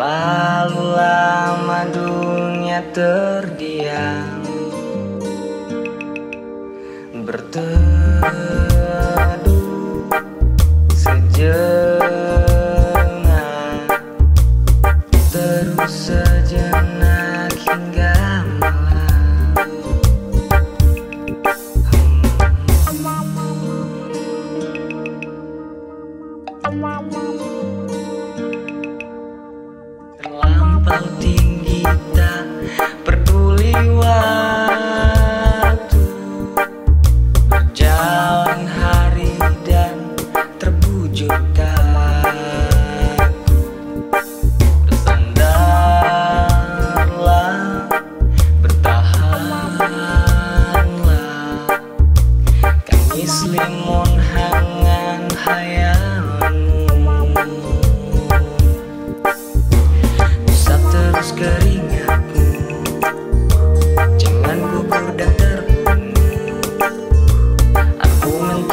Terlalu lama dunia terdiam. Berteduh sejenak. Terus sejenak hingga malam. Hmm.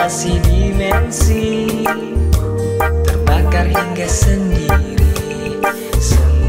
Argumentasi dimensi Terbakar hingga sendiri. Sendiri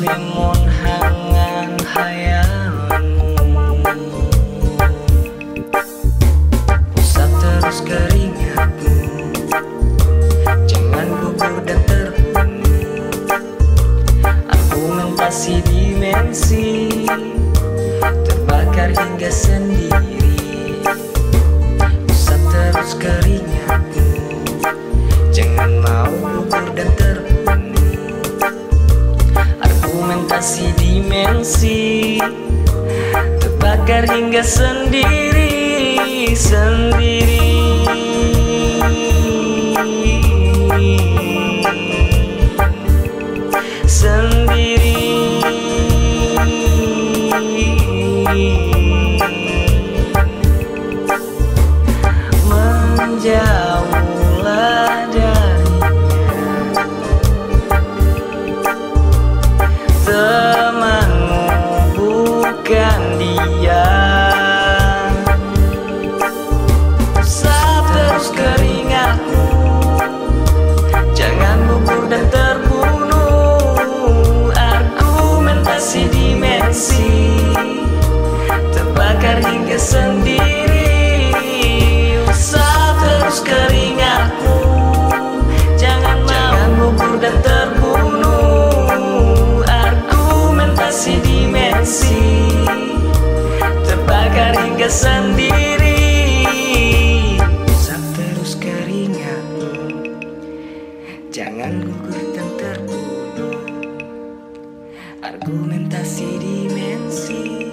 Kami selimun hangan hayalanmu Usap terus keringatmu. Jangan gugur dan terbunuh Argumentasi dimensi. Terbakar hingga sendiri. Usap terus keringatmu dimensi Terbakar hingga sendiri Sendiri. Sendiri. Menjauhlah sendiri. Usap terus keringatmu Jangan mau gugur dan terbunuh. Argumentasi dimensi. Terbakar hingga sendiri. Usap terus keringatmu Jangan gugur dan terbunuh. Argumentasi dimensi